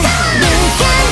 can, you can